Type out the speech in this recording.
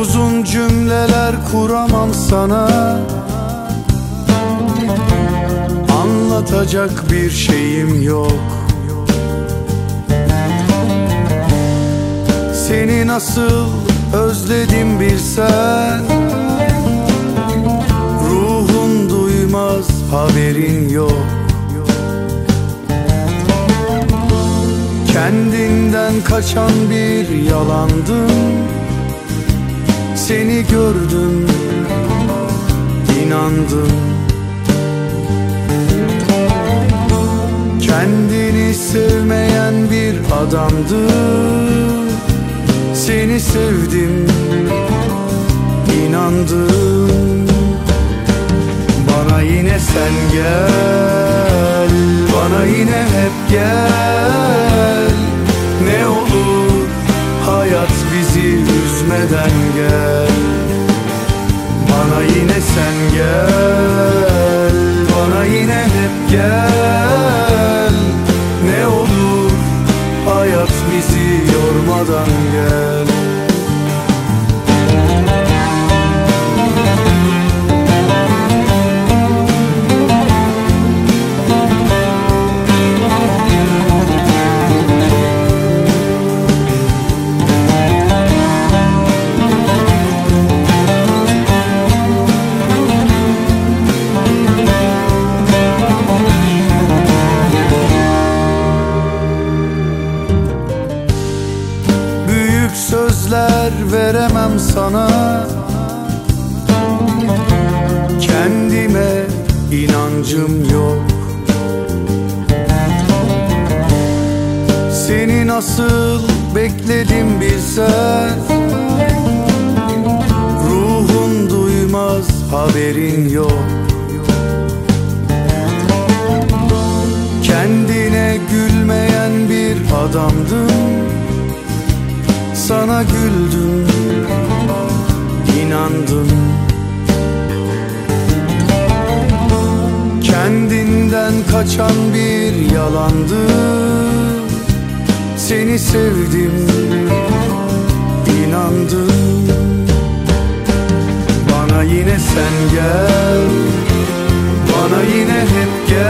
Uzun cümleler kuramam sana. Anlatacak bir şeyim yok. Seni nasıl özledim bilsen Ruhun duymaz haberin yok. Kendinden kaçan bir yalandın. Seni gördüm inandım. Kendini sevmeyen bir adamdı Seni sevdim inandım. Bana yine sen gel Bana yine hep gel üzmeden gel sözler veremem sana. Kendime inancım yok. Seni nasıl bekledim bilsen Ruhun duymaz haberin yok. Kendine gülmeyen bir adamdın sana güldüm inandım. Kendinden kaçan bir yalandı Seni sevdim inandım. Bana yine sen gel Bana yine hep gel